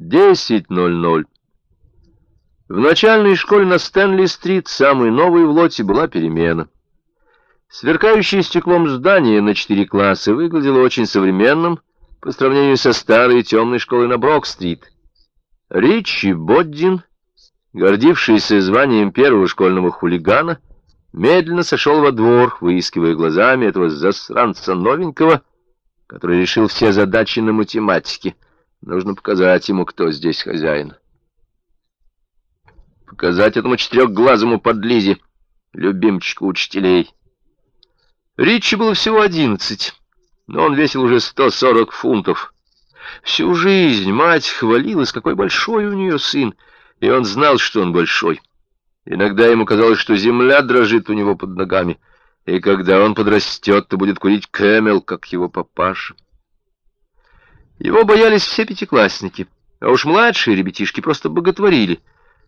10.00. В начальной школе на Стэнли-стрит, самой новой в лоте, была перемена. Сверкающее стеклом здание на четыре класса выглядело очень современным по сравнению со старой темной школой на Брок-стрит. Ричи Боддин, гордившийся званием первого школьного хулигана, медленно сошел во двор, выискивая глазами этого засранца новенького, который решил все задачи на математике — Нужно показать ему, кто здесь хозяин. Показать этому четырехглазому подлизе, любимчику учителей. Ричи было всего одиннадцать, но он весил уже сто сорок фунтов. Всю жизнь мать хвалилась, какой большой у нее сын, и он знал, что он большой. Иногда ему казалось, что земля дрожит у него под ногами, и когда он подрастет, то будет курить кэмел, как его папаша. Его боялись все пятиклассники, а уж младшие ребятишки просто боготворили.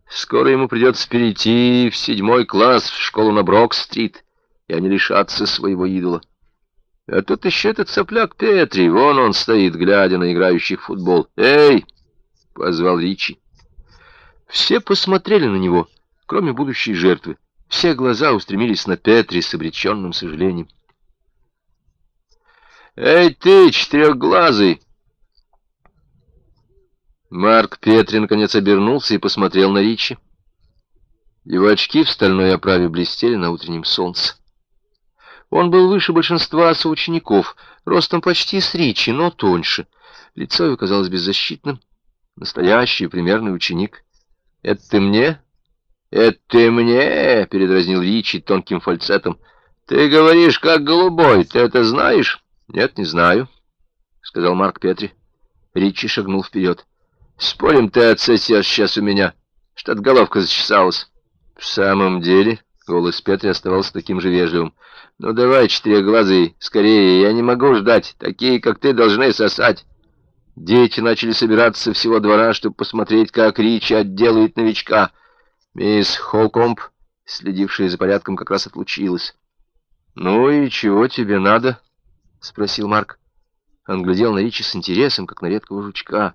Скоро ему придется перейти в седьмой класс в школу на Брок-стрит, и они лишатся своего идола. А тут еще этот сопляк Петри, вон он стоит, глядя на играющих в футбол. «Эй!» — позвал Ричи. Все посмотрели на него, кроме будущей жертвы. Все глаза устремились на Петри с обреченным сожалением. «Эй ты, четырехглазый!» Марк Петри наконец обернулся и посмотрел на Ричи. Его очки в стальной оправе блестели на утреннем солнце. Он был выше большинства соучеников, ростом почти с Ричи, но тоньше. Лицо его казалось беззащитным. Настоящий примерный ученик. «Это ты мне?» «Это ты мне?» — передразнил Ричи тонким фальцетом. «Ты говоришь, как голубой. Ты это знаешь?» «Нет, не знаю», — сказал Марк Петри. Ричи шагнул вперед. Спорим, ты отсосешь сейчас у меня. Что-то головка зачесалась. В самом деле, голос Петри оставался таким же вежливым. Ну давай, четырехглазый, скорее, я не могу ждать. Такие, как ты, должны сосать. Дети начали собираться со всего двора, чтобы посмотреть, как Ричи отделает новичка. Мисс Холкомп, следившая за порядком, как раз отлучилась. «Ну и чего тебе надо?» — спросил Марк. Он глядел на Ричи с интересом, как на редкого жучка.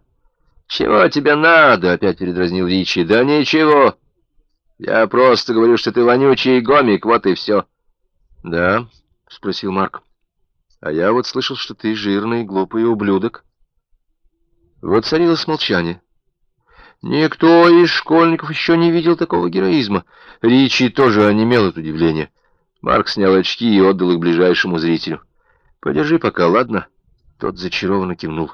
«Чего тебе надо?» — опять передразнил Ричи. «Да ничего. Я просто говорю, что ты вонючий гомик, вот и все». «Да?» — спросил Марк. «А я вот слышал, что ты жирный, глупый ублюдок». Вот царилось молчание. Никто из школьников еще не видел такого героизма. Ричи тоже онемел от удивления. Марк снял очки и отдал их ближайшему зрителю. «Подержи пока, ладно?» Тот зачарованно кивнул.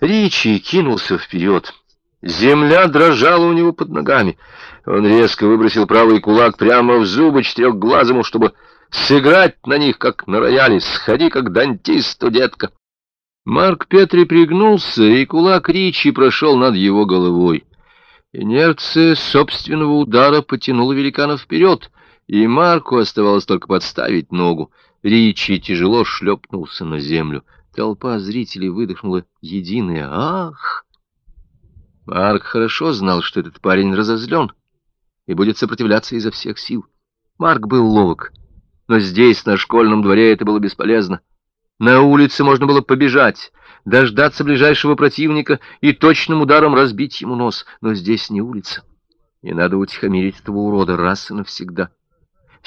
Ричи кинулся вперед. Земля дрожала у него под ногами. Он резко выбросил правый кулак прямо в зубы четырехглазому, чтобы сыграть на них, как на рояле. «Сходи, как дантист, детка!» Марк Петри пригнулся, и кулак Ричи прошел над его головой. Инерция собственного удара потянула великана вперед, и Марку оставалось только подставить ногу. Ричи тяжело шлепнулся на землю. Толпа зрителей выдохнула единое «Ах!». Марк хорошо знал, что этот парень разозлен и будет сопротивляться изо всех сил. Марк был ловок, но здесь, на школьном дворе, это было бесполезно. На улице можно было побежать, дождаться ближайшего противника и точным ударом разбить ему нос, но здесь не улица, и надо утихомирить этого урода раз и навсегда.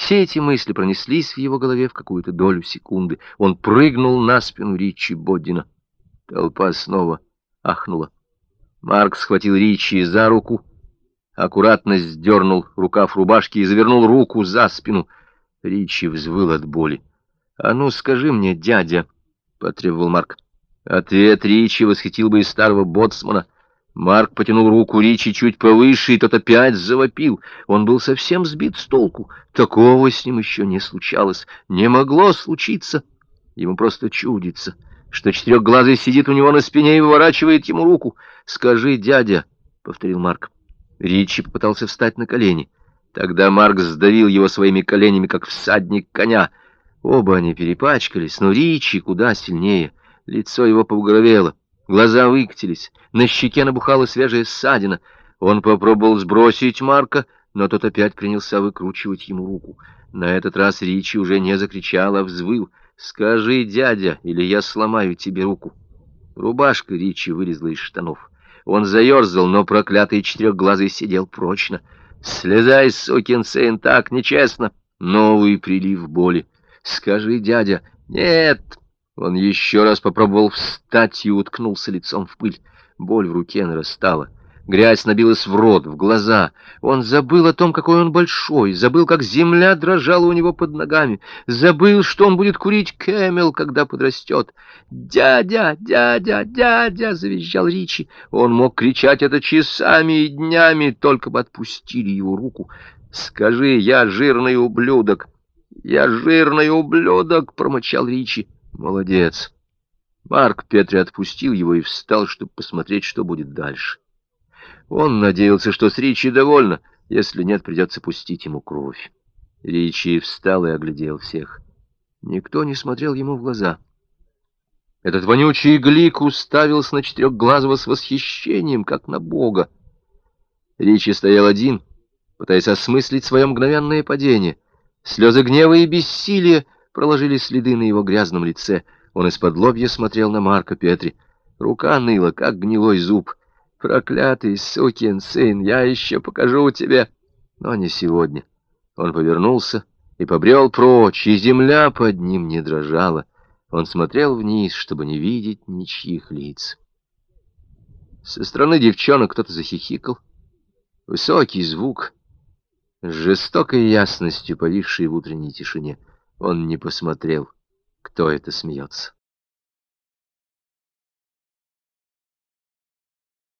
Все эти мысли пронеслись в его голове в какую-то долю секунды. Он прыгнул на спину Ричи Боддина. Толпа снова ахнула. Марк схватил Ричи за руку, аккуратно сдернул рукав рубашки и завернул руку за спину. Ричи взвыл от боли. «А ну, скажи мне, дядя!» — потребовал Марк. Ответ Ричи восхитил бы и старого боцмана. Марк потянул руку Ричи чуть повыше, и тот опять завопил. Он был совсем сбит с толку. Такого с ним еще не случалось. Не могло случиться. Ему просто чудится, что четырехглазый сидит у него на спине и выворачивает ему руку. «Скажи, дядя», — повторил Марк. Ричи попытался встать на колени. Тогда Марк сдавил его своими коленями, как всадник коня. Оба они перепачкались, но Ричи куда сильнее. Лицо его побагровело. Глаза выкатились, на щеке набухала свежая ссадина. Он попробовал сбросить Марка, но тот опять принялся выкручивать ему руку. На этот раз Ричи уже не закричал, а взвыл. «Скажи, дядя, или я сломаю тебе руку». Рубашка Ричи вылезла из штанов. Он заерзал, но проклятый четырехглазый сидел прочно. «Слезай, сукин сын, так нечестно!» Новый прилив боли. «Скажи, дядя!» «Нет!» Он еще раз попробовал встать и уткнулся лицом в пыль. Боль в руке нарастала. Грязь набилась в рот, в глаза. Он забыл о том, какой он большой, забыл, как земля дрожала у него под ногами, забыл, что он будет курить кэмел, когда подрастет. «Дядя! Дядя! Дядя!» — завизжал Ричи. Он мог кричать это часами и днями, только бы отпустили его руку. «Скажи, я жирный ублюдок!» «Я жирный ублюдок!» — промычал Ричи. «Молодец!» Марк Петри отпустил его и встал, чтобы посмотреть, что будет дальше. Он надеялся, что с Ричи довольно. Если нет, придется пустить ему кровь. Ричи встал и оглядел всех. Никто не смотрел ему в глаза. Этот вонючий глик уставился на четырехглазого с восхищением, как на бога. Ричи стоял один, пытаясь осмыслить свое мгновенное падение. Слезы гнева и бессилия проложили следы на его грязном лице. Он из-под лобья смотрел на Марка Петри. Рука ныла, как гнилой зуб. Проклятый сукин сын, я еще покажу тебе. Но не сегодня. Он повернулся и побрел прочь, и земля под ним не дрожала. Он смотрел вниз, чтобы не видеть ничьих лиц. Со стороны девчонок кто-то захихикал. Высокий звук, с жестокой ясностью, повисший в утренней тишине. Он не посмотрел, кто это смеется.